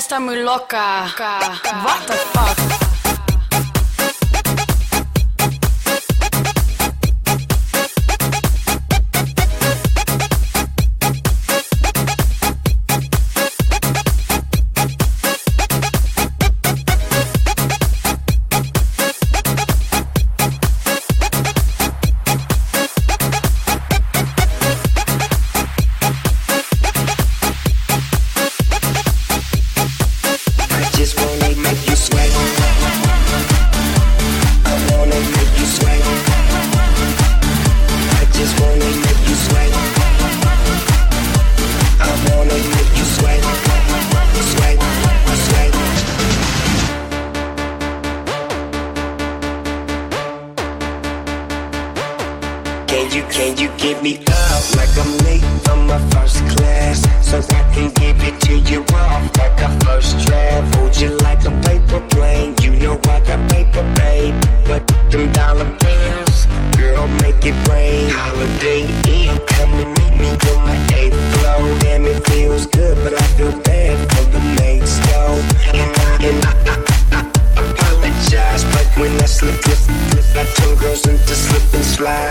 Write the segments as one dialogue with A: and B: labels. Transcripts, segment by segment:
A: Está muy loca. What the fuck?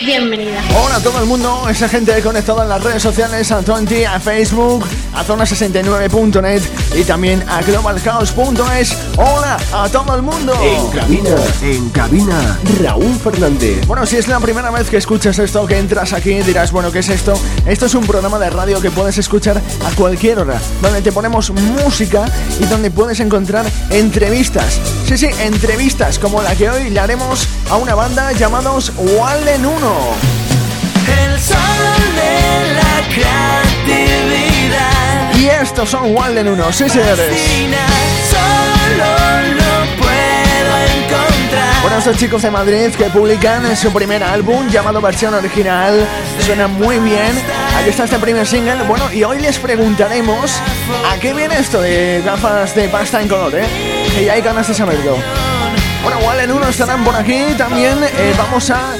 B: Bienvenida.
C: Hola a todo el mundo, esa gente conectada en las redes sociales, a 20, a Facebook, a zona69.net y también a globalhouse.es. Hola a todo el mundo.
D: En cabina, en cabina, Raúl Fernández.
C: Bueno, si es la primera vez que escuchas esto, que entras aquí, dirás, bueno, ¿qué es esto? Esto es un programa de radio que puedes escuchar a cualquier hora, donde te ponemos música y donde puedes encontrar entrevistas. Sí, sí, entrevistas como la que hoy le haremos a una banda llamados Wallen 1.
E: El sol de la creatividad.
C: Y estos son Walden 1, sí señores.
E: Solo lo puedo encontrar.
C: Bueno, estos chicos de Madrid que publican su primer álbum llamado Versión Original. Suena muy bien. Aquí está este primer single. Bueno, y hoy les preguntaremos a qué viene esto de gafas de pasta en color, ¿eh? Que ya hay ganas de saberlo. Bueno, Wallen 1 estarán por aquí. También eh, vamos a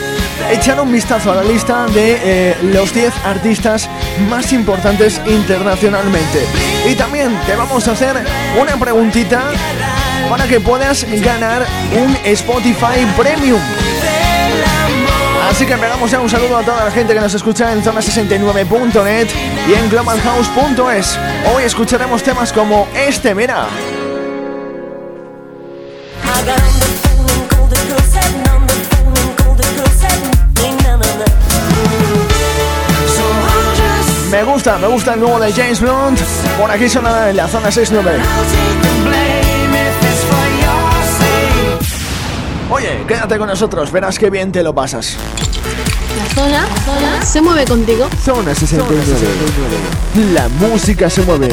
C: echar un vistazo a la lista de eh, los 10 artistas más importantes internacionalmente. Y también te vamos a hacer una preguntita para que puedas ganar un Spotify Premium. Así que pegamos ya un saludo a toda la gente que nos escucha en zona69.net y en globalhouse.es. Hoy escucharemos temas como este, mira. Me gusta, me gusta el nuevo de James Blunt. Por aquí suena en la zona 69. Oye, quédate con nosotros, verás qué bien te lo pasas.
B: La zona, la zona se mueve contigo.
D: Zona 69. La música se mueve.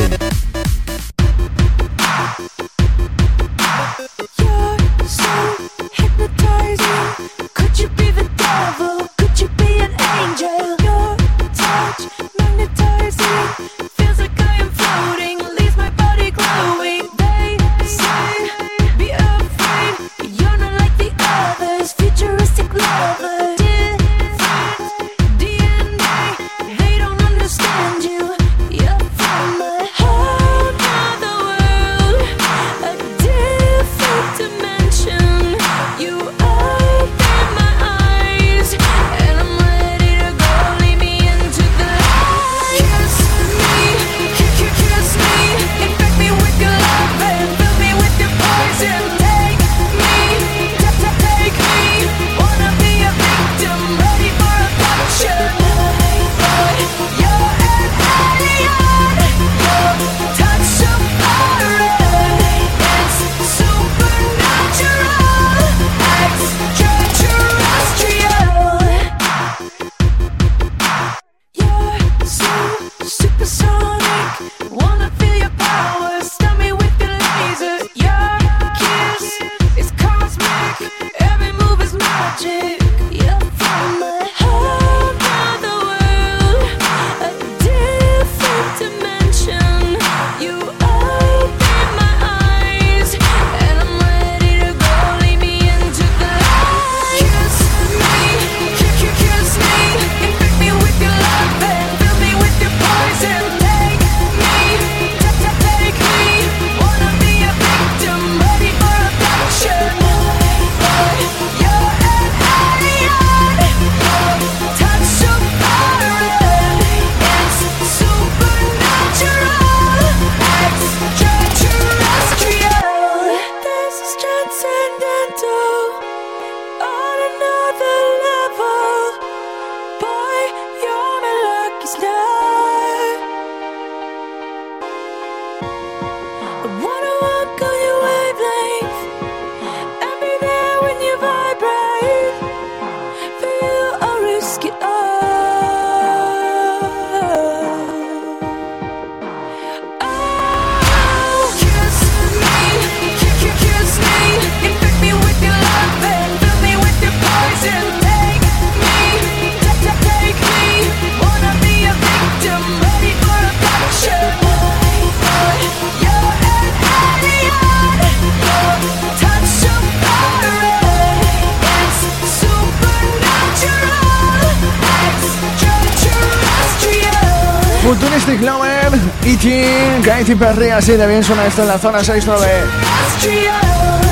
C: Perry, así de bien suena esto en la zona 69.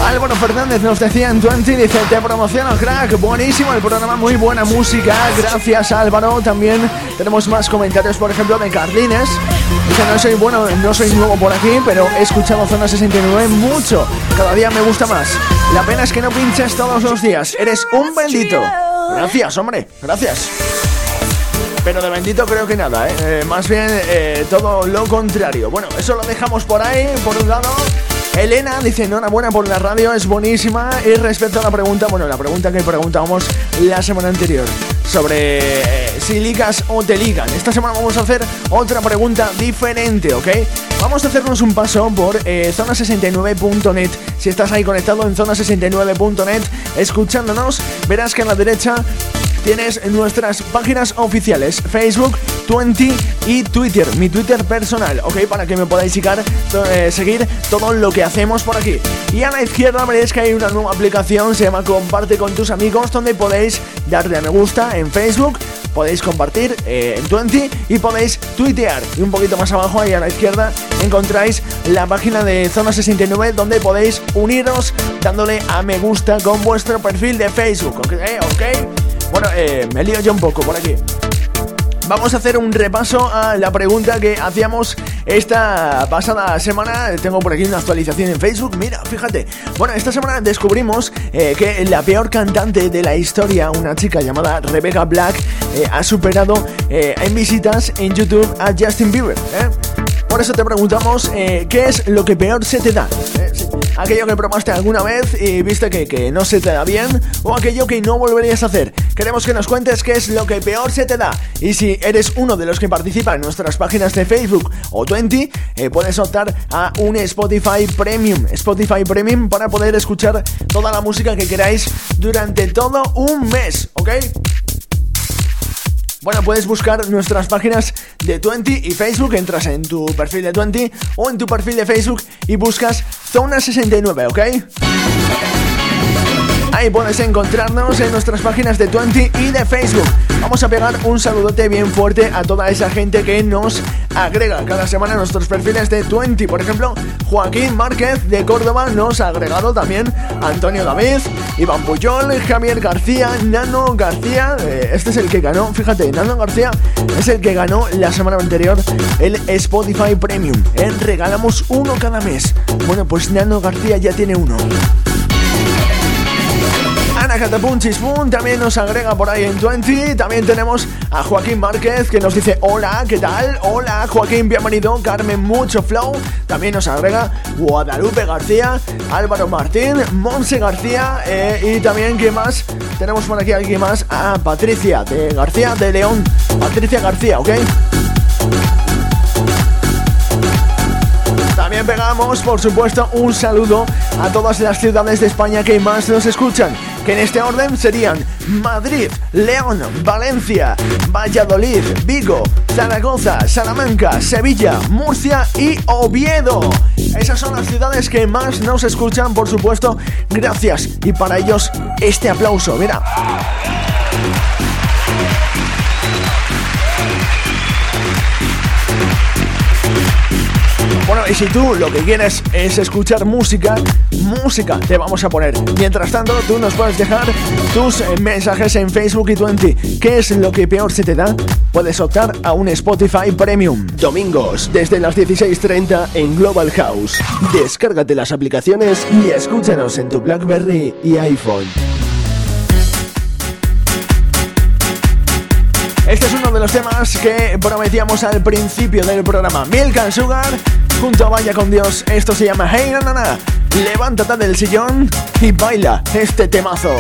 C: Álvaro Fernández nos decía en 20, dice, te promociono crack, buenísimo el programa, muy buena música, gracias Álvaro. También tenemos más comentarios, por ejemplo, de Carlines. Dice, no soy bueno, no soy nuevo por aquí, pero he escuchado Zona 69 mucho, cada día me gusta más. La pena es que no pinches todos los días, eres un bendito. Gracias, hombre, gracias. Pero de bendito creo que nada, ¿eh? eh más bien eh, todo lo contrario. Bueno, eso lo dejamos por ahí, por un lado. Elena dice, enhorabuena por la radio, es buenísima. Y respecto a la pregunta, bueno, la pregunta que preguntábamos la semana anterior sobre eh, si ligas o te ligan. Esta semana vamos a hacer otra pregunta diferente, ¿ok? Vamos a hacernos un paso por zona69.net. Si estás ahí conectado en zona69.net, escuchándonos, verás que a la derecha tienes nuestras páginas oficiales, Facebook, Twenty y Twitter, mi Twitter personal, ¿ok? Para que me podáis eh, seguir todo lo que hacemos por aquí. Y a la izquierda veréis que hay una nueva aplicación, se llama Comparte con tus amigos, donde podéis darle a me gusta en Facebook, podéis compartir eh, en Twenty y podéis tuitear. Y un poquito más abajo, ahí a la izquierda, encontráis la página de Zona 69 donde podéis uniros dándole a me gusta con vuestro perfil de Facebook, ¿ok? ¿Ok? Bueno, eh, me lío yo un poco por aquí. Vamos a hacer un repaso a la pregunta que hacíamos esta pasada semana tengo por aquí una actualización en Facebook. Mira, fíjate. Bueno, esta semana descubrimos eh, que la peor cantante de la historia, una chica llamada Rebecca Black, eh, ha superado eh, en visitas en YouTube a Justin Bieber. Por eso te preguntamos qué es lo que peor se te da aquello que probaste alguna vez y viste que, no se te da bien, o aquello que no volverías a hacer. Queremos que nos cuentes qué es lo que peor se te da. Y si eres uno de los que participa en nuestras páginas de Facebook o 20, eh, puedes optar a un Spotify Premium. Spotify Premium para poder escuchar toda la música que queráis durante todo un mes, ¿ok? Bueno, puedes buscar nuestras páginas de 20 y Facebook, entras en tu perfil de 20 o en tu perfil de Facebook y buscas Zona 69, ¿ok? Ahí puedes encontrarnos en nuestras páginas de 20 y de Facebook. Vamos a pegar un saludote bien fuerte a toda esa gente que nos agrega cada semana nuestros perfiles de 20. Por ejemplo, Joaquín Márquez de Córdoba nos ha agregado también Antonio David, Iván Puyol, Javier García, Nano García. Eh, este es el que ganó, fíjate, Nano García es el que ganó la semana anterior el Spotify Premium. Regalamos uno cada mes. Bueno, pues Nano García ya tiene uno. Ana Catapunchismun también nos agrega por ahí en 20. También tenemos a Joaquín Márquez que nos dice hola, ¿qué tal? Hola Joaquín, bienvenido. Carmen Mucho Flow también nos agrega Guadalupe García, Álvaro Martín, Monse García eh, y también, ¿qué más? Tenemos por aquí alguien más a Patricia de García de León. Patricia García, ¿ok? También pegamos, por supuesto, un saludo a todas las ciudades de España que más nos escuchan, que en este orden serían Madrid, León, Valencia, Valladolid, Vigo, Zaragoza, Salamanca, Sevilla, Murcia y Oviedo. Esas son las ciudades que más nos escuchan, por supuesto. Gracias. Y para ellos, este aplauso, mira. Bueno, y si tú lo que quieres es escuchar música, música te vamos a poner. Mientras tanto, tú nos puedes dejar tus eh, mensajes en Facebook y Twenty. ¿Qué es lo que peor se te da? Puedes optar a un Spotify Premium. Domingos, desde las 16.30 en Global House. Descárgate las aplicaciones y escúchanos en tu Blackberry y iPhone. Este es uno de los temas que prometíamos al principio del programa. Milk and Sugar junto a Vaya con Dios. Esto se llama Hey Nana. Levántate del sillón y baila este temazo.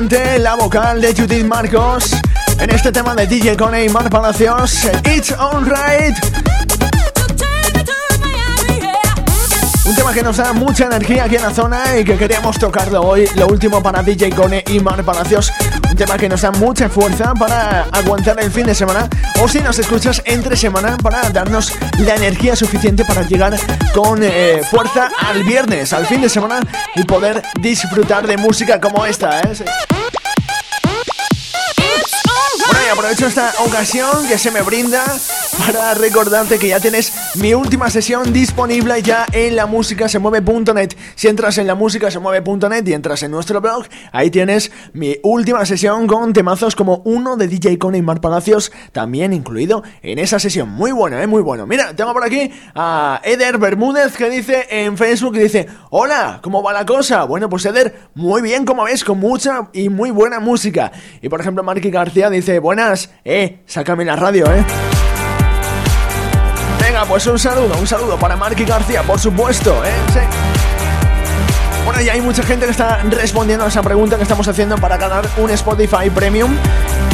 C: La vocal de Judith Marcos en este tema de DJ con Mar Palacios, It's Alright. Un tema que nos da mucha energía aquí en la zona y que queríamos tocarlo hoy. Lo último para DJ Cone y Mar Palacios. Tema que nos da mucha fuerza para aguantar el fin de semana. O si nos escuchas entre semana para darnos la energía suficiente para llegar con eh, fuerza al viernes, al fin de semana y poder disfrutar de música como esta. ¿eh? Bueno, y aprovecho esta ocasión que se me brinda para recordarte que ya tienes mi última sesión disponible ya en la música se mueve.net. Si entras en la música se mueve.net y entras en nuestro blog, ahí tienes mi última sesión con temazos como uno de DJ Con y Mar Palacios, también incluido en esa sesión. Muy bueno, eh, muy bueno. Mira, tengo por aquí a Eder Bermúdez que dice en Facebook dice, hola, ¿cómo va la cosa? Bueno, pues Eder, muy bien, como ves, con mucha y muy buena música. Y por ejemplo, Marky García dice, buenas, eh, sácame la radio, eh pues un saludo, un saludo para Marky García, por supuesto, ¿eh? Bueno, y hay mucha gente que está respondiendo a esa pregunta que estamos haciendo para ganar un Spotify Premium.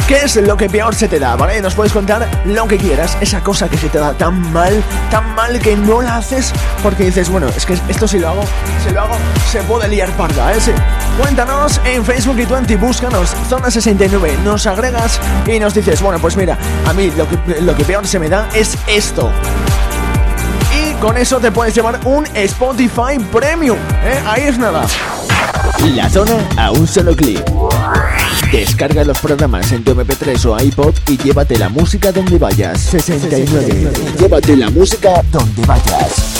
C: ¿Qué es lo que peor se te da? ¿Vale? Nos puedes contar lo que quieras, esa cosa que se te da tan mal, tan mal que no la haces porque dices, bueno, es que esto si lo hago, si lo hago, se puede liar parda, ¿eh? Cuéntanos en Facebook y Twenty, búscanos Zona 69, nos agregas y nos dices, bueno, pues mira, a mí lo que, lo que peor se me da es esto. Con eso te puedes llevar un Spotify Premium. ¿eh? Ahí es nada.
D: La zona a un solo clic.
F: Descarga los programas en tu MP3 o iPod y llévate la música donde vayas. 69. Llévate la música donde vayas.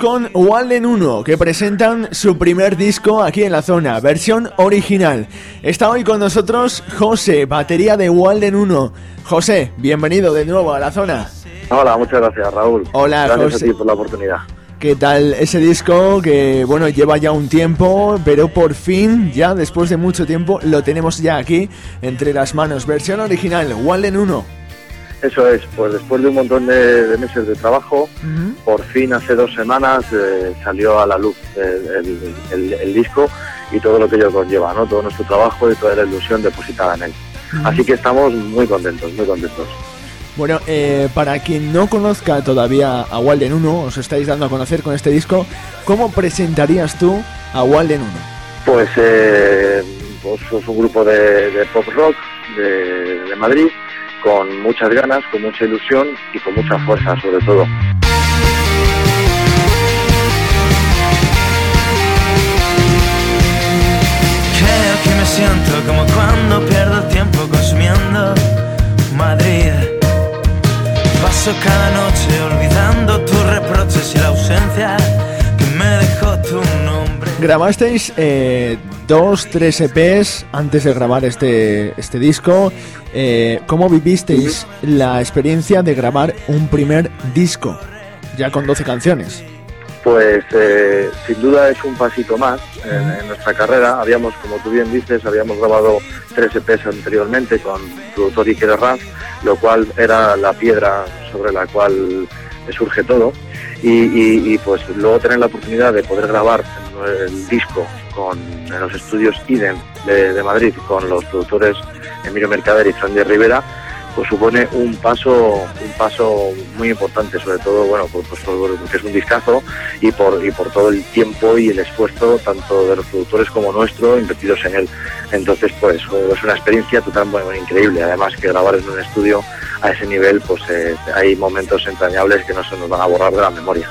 F: Con Walden 1, que presentan su primer disco aquí en la zona, versión original. Está hoy con nosotros José, batería de Walden 1. José, bienvenido de nuevo a la zona.
G: Hola, muchas gracias Raúl.
F: Hola,
G: gracias a ti por la oportunidad.
F: ¿Qué tal ese disco que, bueno, lleva ya un tiempo, pero por fin, ya después de mucho tiempo, lo tenemos ya aquí entre las manos. Versión original, Walden 1.
G: Eso es, pues después de un montón de, meses de trabajo, por fin hace dos semanas eh, salió a la luz el, disco y todo lo que ello conlleva, ¿no? todo nuestro trabajo y toda la ilusión depositada en él. Así que estamos muy contentos, muy contentos.
F: Bueno, eh, para quien no conozca todavía a Walden 1, os estáis dando a conocer con este disco, ¿cómo presentarías tú a Walden 1?
G: Pues, eh, pues es un grupo de, pop rock de Madrid con muchas ganas, con mucha ilusión y con mucha fuerza sobre todo.
E: Creo que me siento como cuando pierdo tiempo consumiendo Madrid. Paso cada noche olvidando tus reproches y la ausencia
C: grabasteis eh, dos, tres EPs antes de grabar este, este disco. Eh, ¿Cómo vivisteis la experiencia de grabar un primer disco, ya con 12 canciones?
G: Pues eh, sin duda es un pasito más en, nuestra carrera. Habíamos, como tú bien dices, habíamos grabado tres EPs anteriormente con productor Iker Raz, lo cual era la piedra sobre la cual surge todo. Y, pues luego tener la oportunidad de poder grabar el disco con, en los estudios IDEM de, Madrid con los productores Emilio Mercader y Fran de Rivera, pues supone un paso un paso muy importante sobre todo bueno pues, porque es un discazo y por y por todo el tiempo y el esfuerzo tanto de los productores como nuestro invertidos en él. Entonces pues es una experiencia totalmente increíble. Además que grabar en un estudio a ese nivel pues eh, hay momentos entrañables que no se nos van a borrar de la memoria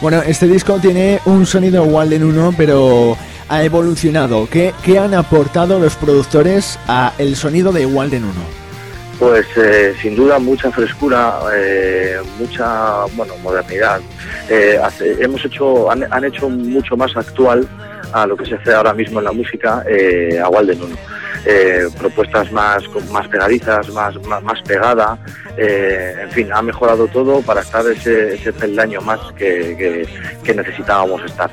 C: bueno este disco tiene un sonido Walden 1 pero ha evolucionado ¿Qué, ¿Qué, han aportado los productores a el sonido de Walden 1?
G: Pues eh, sin duda mucha frescura, eh, mucha bueno modernidad. Eh, hemos hecho, han, hecho mucho más actual a lo que se hace ahora mismo en la música a Walden 1. Propuestas más, más pegadizas, más, más, pegada, en fin, ha mejorado todo para estar ese, ese peldaño más que, que necesitábamos estar.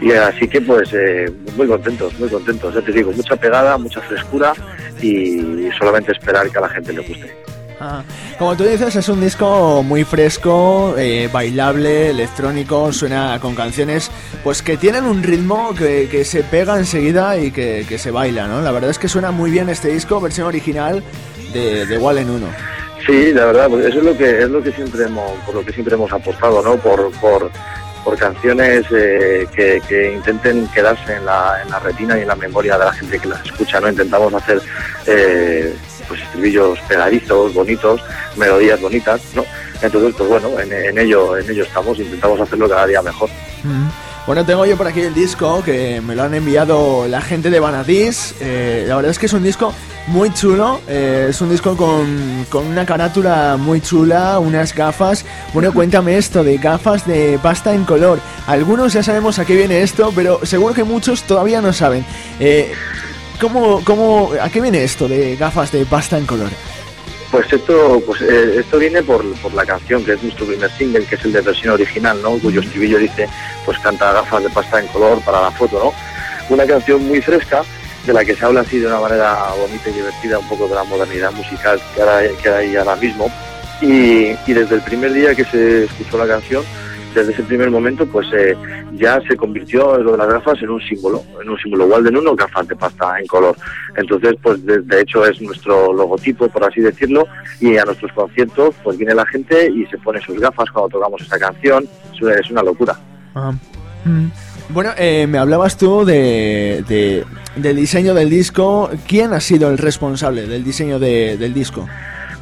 G: Y así que pues eh, muy contentos, muy contentos. Ya te digo, mucha pegada, mucha frescura y solamente esperar que a la gente le guste.
C: Como tú dices, es un disco muy fresco, eh, bailable, electrónico, suena con canciones pues que tienen un ritmo que, se pega enseguida y que, se baila, ¿no? La verdad es que suena muy bien este disco, versión original de, de Wallen 1.
G: Sí, la verdad, pues eso es lo que es lo que siempre hemos, por lo que siempre hemos apostado, ¿no? Por, por por canciones eh, que, intenten quedarse en la, en la, retina y en la memoria de la gente que las escucha. no Intentamos hacer eh, pues estribillos pegadizos, bonitos, melodías bonitas, ¿no? Entonces, pues bueno, en, ello, en ello estamos, intentamos hacerlo cada día mejor.
C: Mm. Bueno, tengo yo por aquí el disco que me lo han enviado la gente de Vanadis. Eh, la verdad es que es un disco muy chulo. Eh, es un disco con, con, una carátula muy chula, unas gafas. Bueno, cuéntame esto de gafas de pasta en color. Algunos ya sabemos a qué viene esto, pero seguro que muchos todavía no saben. Eh, ¿cómo, cómo, ¿A qué viene esto de gafas de pasta en color?
G: Pues esto, pues eh, esto viene por, por, la canción, que es nuestro primer single, que es el de versión original, ¿no? Cuyo estribillo dice, pues canta gafas de pasta en color para la foto, ¿no? Una canción muy fresca, de la que se habla así de una manera bonita y divertida, un poco de la modernidad musical que, ahora, que hay ahora mismo. Y, desde el primer día que se escuchó la canción, desde ese primer momento, pues eh, ya se convirtió lo de las gafas en un símbolo, en un símbolo Walden uno, gafas de pasta en color. Entonces, pues de, hecho es nuestro logotipo, por así decirlo, y a nuestros conciertos, pues viene la gente y se pone sus gafas cuando tocamos esta canción. Es una locura.
C: Mm. Bueno, eh, me hablabas tú de, del diseño del disco. ¿Quién ha sido el responsable del diseño del disco?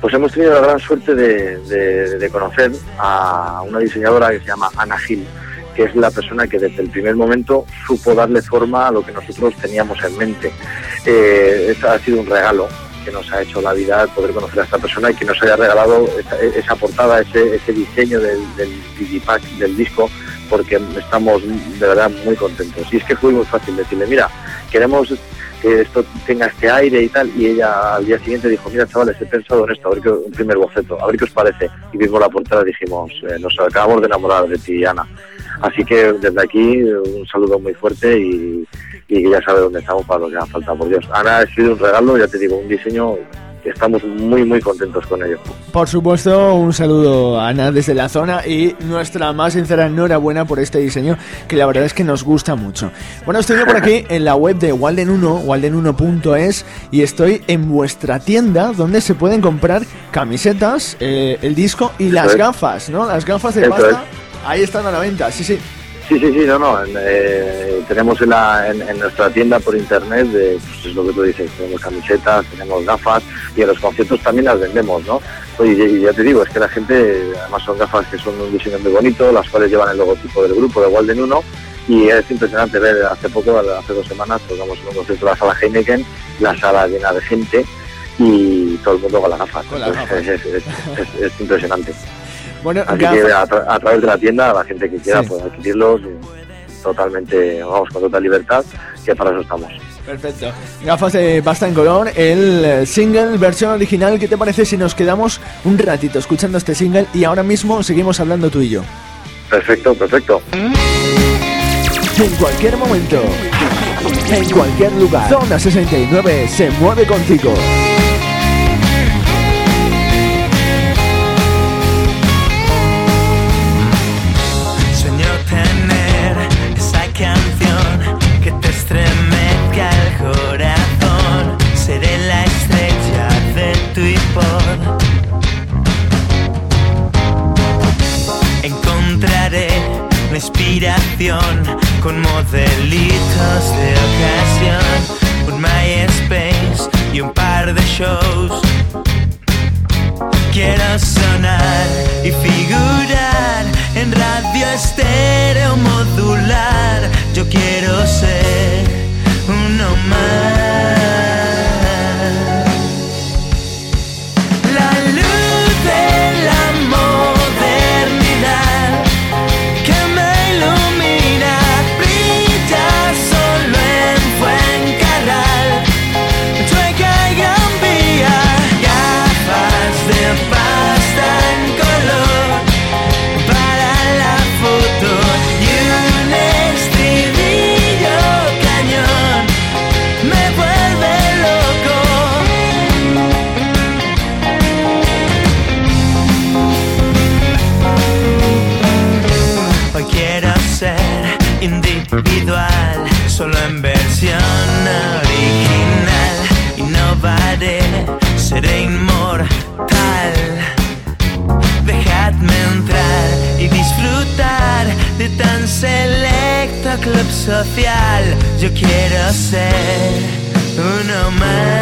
G: Pues hemos tenido la gran suerte de, conocer a una diseñadora que se llama Ana Gil, que es la persona que desde el primer momento supo darle forma a lo que nosotros teníamos en mente. Eh, ha sido un regalo que nos ha hecho la vida poder conocer a esta persona y que nos haya regalado esa, portada, ese, ese diseño del, del digipack del disco porque estamos de verdad muy contentos. Y es que fue muy fácil decirle, mira, queremos que esto tenga este aire y tal, y ella al día siguiente dijo, mira chavales, he pensado en esto, a ver qué, un primer boceto, a ver qué os parece. Y vimos la portada y dijimos, eh, nos acabamos de enamorar de ti, Ana. Así que desde aquí un saludo muy fuerte y, y ya sabe dónde estamos para lo que haga falta, por Dios. Ana ha sido un regalo, ya te digo, un diseño estamos muy muy contentos con ello.
C: Por supuesto, un saludo a Ana desde la zona y nuestra más sincera enhorabuena por este diseño que la verdad es que nos gusta mucho. Bueno, estoy por aquí en la web de Walden1, walden1.es y estoy en vuestra tienda donde se pueden comprar camisetas, eh, el disco y las gafas, ¿no? Las gafas de pasta. Ahí están a la venta, sí, sí.
G: Sí, sí, sí, no, no. Eh, tenemos en, la, en, nuestra tienda por internet, de, pues es lo que tú dices, tenemos camisetas, tenemos gafas y en los conciertos también las vendemos, ¿no? Y, ya te digo, es que la gente, además son gafas que son un diseño muy bonito, las cuales llevan el logotipo del grupo de Walden 1 y es impresionante ver, hace poco, hace dos semanas, tocamos en un concierto de la sala Heineken, la sala llena de gente y todo el mundo con las gafas. es impresionante. Bueno, Así que a, través de la tienda, la gente que quiera puede adquirirlos. totalmente, vamos, con total libertad, que para eso estamos.
C: Perfecto. Gafas de pasta en color, el eh, single versión original. ¿Qué te parece si nos quedamos un ratito escuchando este single y ahora mismo seguimos hablando tú y yo?
G: Perfecto, perfecto.
C: En cualquier momento, en cualquier lugar, Zona 69 se mueve contigo.
E: Con modelitos de ocasión, un MySpace y un par de shows. Quiero sonar y figurar en radio estéreo modular. Yo quiero ser uno más. Social. Yo quiero ser uno más.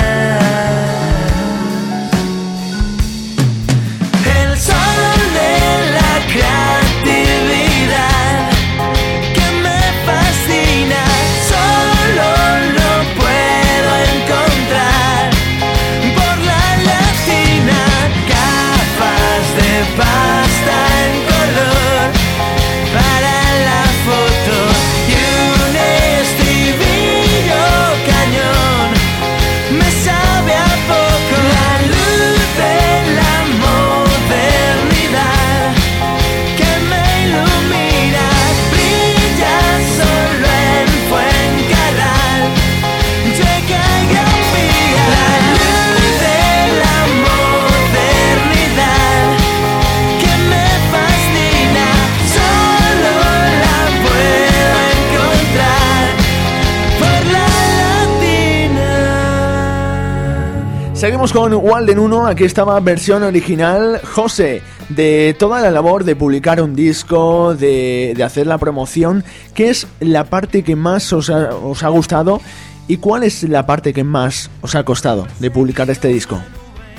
C: Con Walden 1, aquí estaba versión original. José, de toda la labor de publicar un disco, de, hacer la promoción, ¿qué es la parte que más os ha gustado y cuál es la parte que más os ha costado de publicar este disco?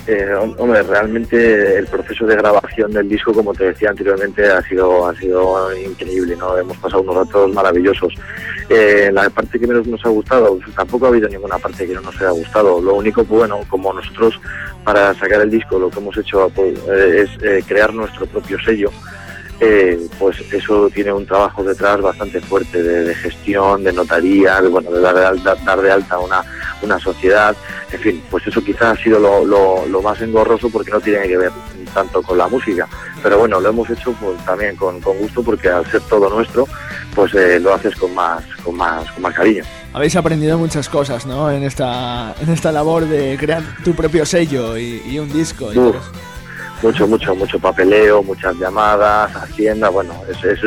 G: Eh, hombre, realmente el proceso de grabación del disco, como te decía anteriormente, ha sido ha sido increíble, ¿no? Hemos pasado unos ratos maravillosos. Eh, la parte que menos nos ha gustado, tampoco ha habido ninguna parte que no nos haya gustado. Lo único, bueno, como nosotros para sacar el disco lo que hemos hecho pues, eh, es crear nuestro propio sello. Pues eso tiene un trabajo detrás bastante fuerte de, gestión, de notaría, de, bueno, de dar de alta, dar de alta una, una sociedad, en fin, pues eso quizás ha sido lo, lo, más engorroso porque no tiene que ver tanto con la música, pero bueno, lo hemos hecho pues, también con, gusto porque al ser todo nuestro, pues eh, lo haces con más, con más, con más cariño.
C: Habéis aprendido muchas cosas, ¿no? En esta, en esta labor de crear tu propio sello y, un disco. Y
G: mucho, mucho, mucho papeleo, muchas llamadas, hacienda, bueno, es, es,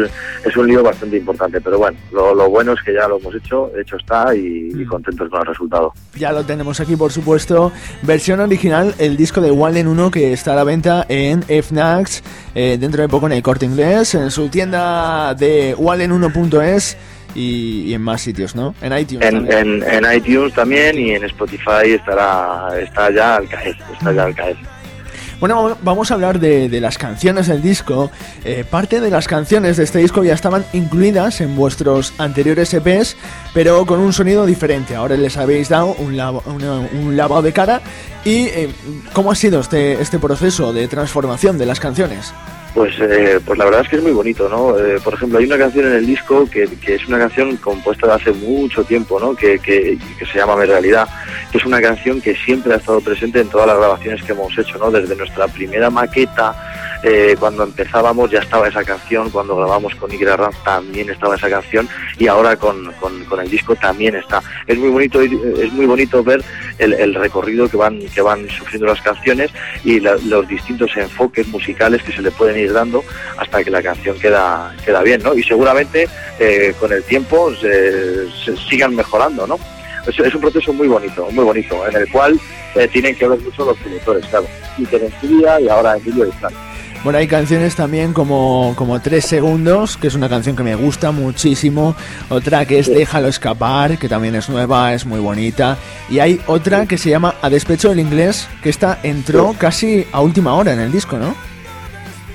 G: es un lío bastante importante, pero bueno, lo, bueno es que ya lo hemos hecho, hecho está y, mm. contentos con el resultado.
C: Ya lo tenemos aquí, por supuesto, versión original, el disco de Walden 1 que está a la venta en FNAX, eh, dentro de poco en el corte inglés, en su tienda de walden1.es. Y, en más sitios, ¿no? En iTunes
G: en, también. En, iTunes también y en Spotify estará está ya al caer, está ya al caer.
C: Bueno, vamos a hablar de, las canciones del disco. Eh, parte de las canciones de este disco ya estaban incluidas en vuestros anteriores EPs, pero con un sonido diferente. Ahora les habéis dado un, lavado de cara. ¿Y eh, cómo ha sido este, este proceso de transformación de las canciones?
G: Pues, eh, pues la verdad es que es muy bonito, ¿no? Eh, por ejemplo, hay una canción en el disco que, que, es una canción compuesta de hace mucho tiempo, ¿no? Que, que, que, se llama Mi Realidad, que es una canción que siempre ha estado presente en todas las grabaciones que hemos hecho, ¿no? Desde nuestra primera maqueta eh, cuando empezábamos ya estaba esa canción, cuando grabamos con Igra Ranz también estaba esa canción y ahora con, con, el disco también está. Es muy bonito, es muy bonito ver el, recorrido que van, que van sufriendo las canciones y los distintos enfoques musicales que se le pueden ir dando hasta que la canción queda, queda bien, ¿no? Y seguramente eh, con el tiempo se, sigan mejorando, ¿no? Es, es, un proceso muy bonito, muy bonito, en el cual eh, tienen que ver mucho los productores, claro. Y y ahora Emilio y Fran.
C: Bueno, hay canciones también como, como Tres Segundos, que es una canción que me gusta muchísimo. Otra que es Déjalo escapar, que también es nueva, es muy bonita. Y hay otra que se llama A despecho del inglés, que esta entró casi a última hora en el disco, ¿no?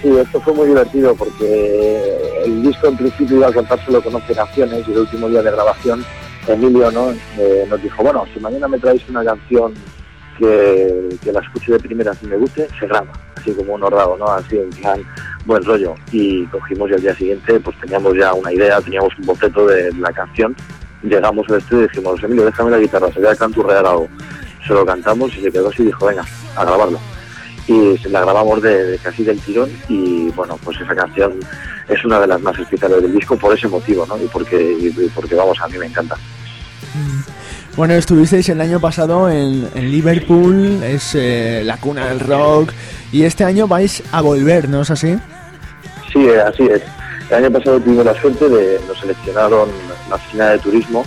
G: Sí, esto fue muy divertido porque el disco en principio iba a contar solo con 11 canciones y el último día de grabación Emilio ¿no? Eh, nos dijo, bueno, si mañana me traéis una canción que, que la escuche de primera si me guste, se graba así como un hordado, ¿no? Así en plan buen rollo. Y cogimos y al día siguiente pues teníamos ya una idea, teníamos un boceto de la canción. Llegamos al estudio y dijimos, Emilio, déjame la guitarra, se voy a canturrear algo. Se lo cantamos y se quedó así y dijo, venga, a grabarlo. Y la grabamos de, casi del tirón y bueno, pues esa canción es una de las más especiales del disco por ese motivo, ¿no? Y porque, y porque vamos, a mí me encanta.
C: Mm. Bueno, estuvisteis el año pasado en, Liverpool, es eh, la cuna del rock, y este año vais a volver, ¿no es así?
G: Sí, así es. El año pasado tuvimos la suerte de, nos seleccionaron la oficina de turismo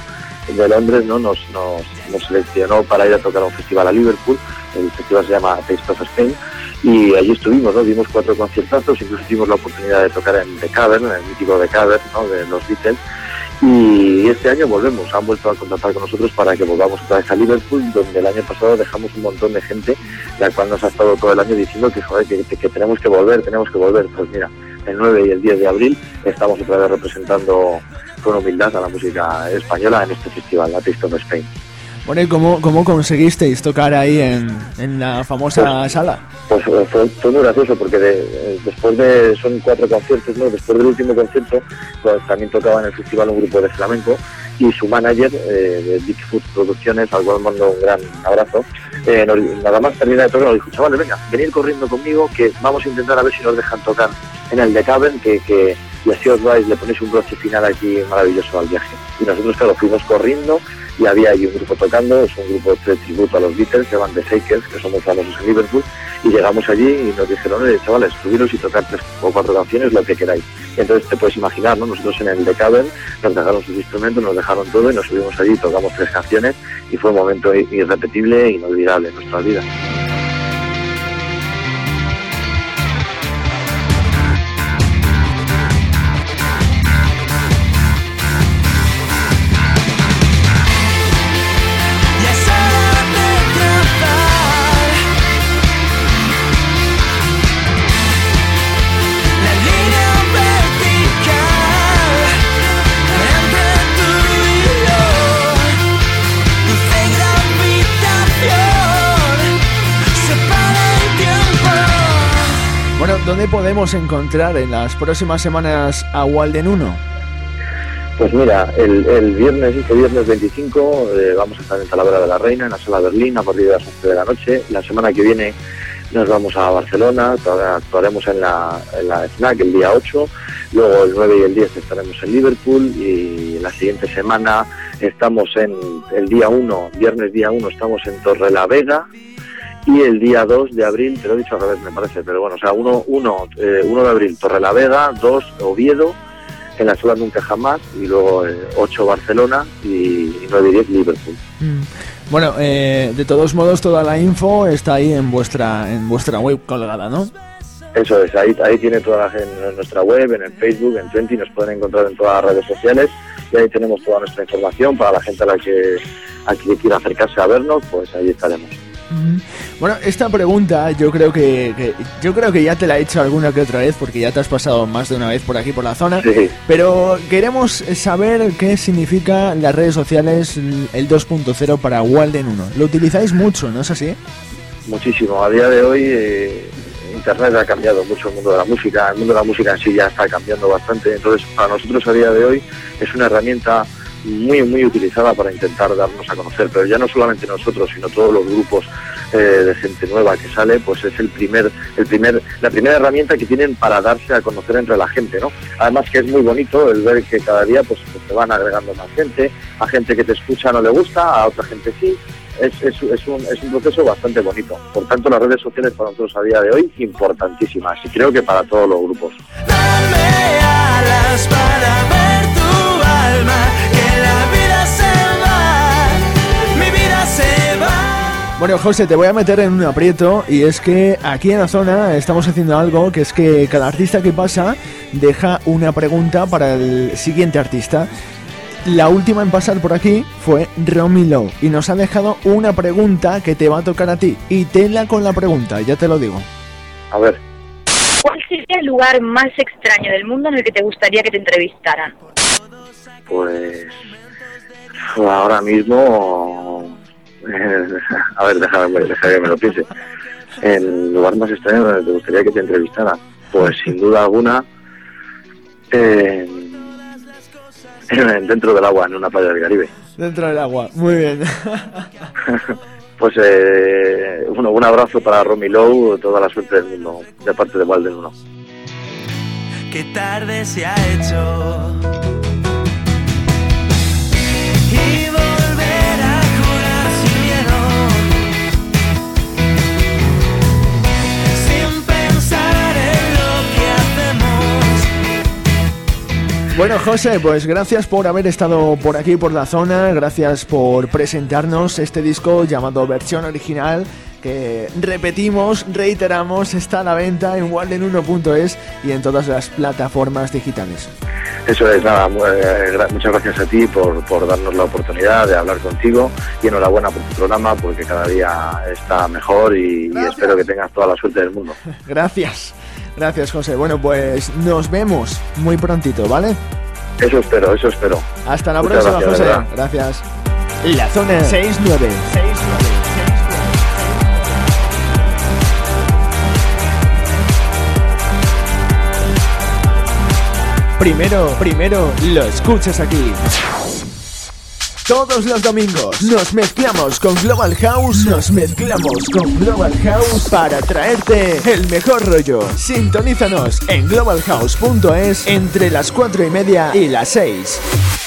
G: de Londres, ¿no? Nos, nos, seleccionó para ir a tocar un festival a Liverpool, el festival se llama Taste of Spain, y allí estuvimos, ¿no? Dimos cuatro conciertazos, incluso tuvimos la oportunidad de tocar en The Cavern, en el mítico The Cavern, ¿no? De los Beatles, y este año volvemos, han vuelto a contactar con nosotros para que volvamos otra vez a Liverpool, donde el año pasado dejamos un montón de gente, la cual nos ha estado todo el año diciendo que, joder, que, que tenemos que volver, tenemos que volver. Pues mira, el 9 y el 10 de abril estamos otra vez representando con humildad a la música española en este festival, la Taste of Spain.
C: Bueno, ¿y cómo, cómo conseguisteis tocar ahí en, en la famosa
G: pues,
C: sala?
G: Pues fue, muy gracioso porque después de, son cuatro conciertos, ¿no? Después del último concierto, pues también tocaba en el festival un grupo de flamenco y su manager eh, de Bigfoot Producciones, al cual mando un gran abrazo, eh, nada más termina de tocar, nos dijo, chavales, venga, venid corriendo conmigo que vamos a intentar a ver si nos dejan tocar en el de Cavern, que, que y así os vais, le ponéis un broche final aquí maravilloso al viaje. Y nosotros, claro, fuimos corriendo y había ahí un grupo tocando, es un grupo de tributo a los Beatles, se llaman The Shakers, que somos famosos en Liverpool, y llegamos allí y nos dijeron, oye, chavales, subiros y tocar tres o cuatro canciones, lo que queráis. Y entonces te puedes imaginar, ¿no? Nosotros en el The Cavern nos dejaron sus instrumentos, nos dejaron todo y nos subimos allí, tocamos tres canciones y fue un momento irrepetible e inolvidable en nuestra vida.
C: ¿Dónde podemos encontrar en las próximas semanas a Walden 1?
G: Pues mira, el, viernes, este viernes 25, eh, vamos a estar en Talavera de la Reina, en la sala Berlín, a partir de las 11 de la noche. La semana que viene nos vamos a Barcelona, actuaremos en la, en el día 8, luego el 9 y el 10 estaremos en Liverpool y la siguiente semana estamos en el día 1, viernes día 1, estamos en Torre la Vega, y el día 2 de abril, te lo he dicho al revés, me parece, pero bueno, o sea, 1 uno, eh, uno, de abril Torre la Vega, 2 Oviedo, en la sola Nunca Jamás, y luego 8 eh, Barcelona y, 9 y 10 Liverpool.
C: Mm. Bueno, eh, de todos modos, toda la info está ahí en vuestra, en vuestra web colgada, ¿no?
G: Eso es, ahí, ahí tiene toda la, en nuestra web, en el Facebook, en Twenty, nos pueden encontrar en todas las redes sociales y ahí tenemos toda nuestra información para la gente a la que, a que quiera acercarse a vernos, pues ahí estaremos.
C: Bueno, esta pregunta yo creo que, yo creo que ya te la he hecho alguna que otra vez porque ya te has pasado más de una vez por aquí por la zona. Pero queremos saber qué significa las redes sociales el 2.0 para Walden 1. Lo utilizáis mucho, ¿no es así?
G: Muchísimo. A día de hoy eh, Internet ha cambiado mucho el mundo de la música, el mundo de la música en sí ya está cambiando bastante, entonces para nosotros a día de hoy es una herramienta muy muy utilizada para intentar darnos a conocer, pero ya no solamente nosotros, sino todos los grupos eh, de gente nueva que sale, pues es el primer, el primer, la primera herramienta que tienen para darse a conocer entre la gente, ¿no? Además que es muy bonito el ver que cada día pues, pues van agregando más gente, a gente que te escucha no le gusta, a otra gente sí, es, es, un, es un proceso bastante bonito. Por tanto, las redes sociales para nosotros a día de hoy importantísimas y creo que para todos los grupos.
F: Bueno, José, te voy a meter en un aprieto y es que aquí en la zona estamos haciendo algo que es que cada artista que pasa deja una pregunta para el siguiente artista. La última en pasar por aquí fue Romy Lowe y nos ha dejado una pregunta que te va a tocar a ti. Y tela con la pregunta, ya te lo digo.
G: A ver.
H: ¿Cuál sería el lugar más extraño del mundo en el que te gustaría que te entrevistaran?
G: Pues ahora mismo a ver, déjame, déjame que me lo piense. El lugar más extraño donde te gustaría que te entrevistara, pues sin duda alguna, dentro del agua, en una playa del Caribe.
F: Dentro del agua, muy bien.
G: pues eh, bueno, un abrazo para Romy Lowe, toda la suerte del mundo, de parte de Walden 1.
D: Qué tarde se ha hecho
F: Bueno, José, pues gracias por haber estado por aquí, por la zona, gracias por presentarnos este disco llamado Versión Original, que repetimos, reiteramos, está a la venta en walden1.es y en todas las plataformas digitales.
G: Eso es, nada, eh, muchas gracias a ti por, por darnos la oportunidad de hablar contigo y enhorabuena por tu programa porque cada día está mejor y espero que tengas toda la suerte del mundo.
F: Gracias. Gracias, José. Bueno, pues nos vemos muy prontito, ¿vale?
G: Eso espero, eso espero.
F: Hasta la próxima, José. Gracias. La zona 69. Primero, primero, lo escuchas aquí. Todos los domingos nos mezclamos con Global House, nos mezclamos con Global House para traerte el mejor rollo. Sintonízanos en globalhouse.es entre las 4 y media y las 6.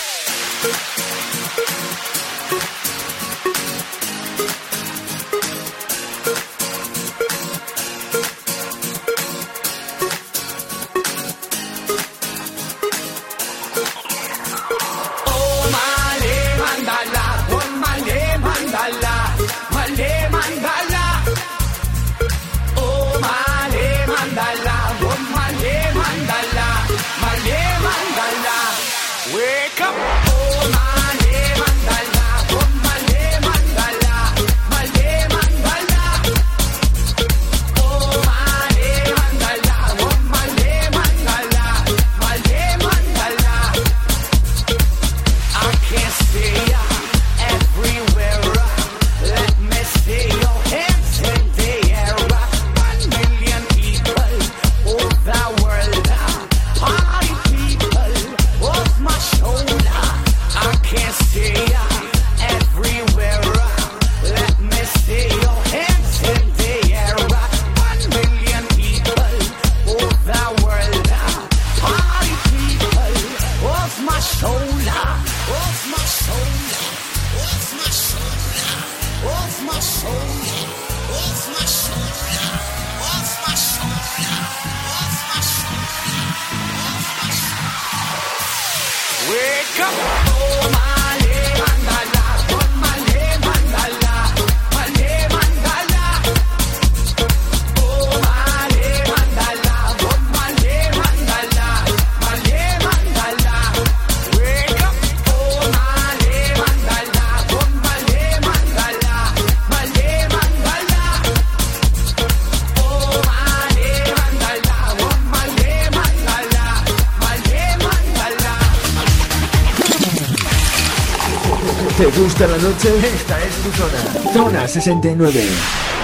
F: Esta es tu zona. Zona 69.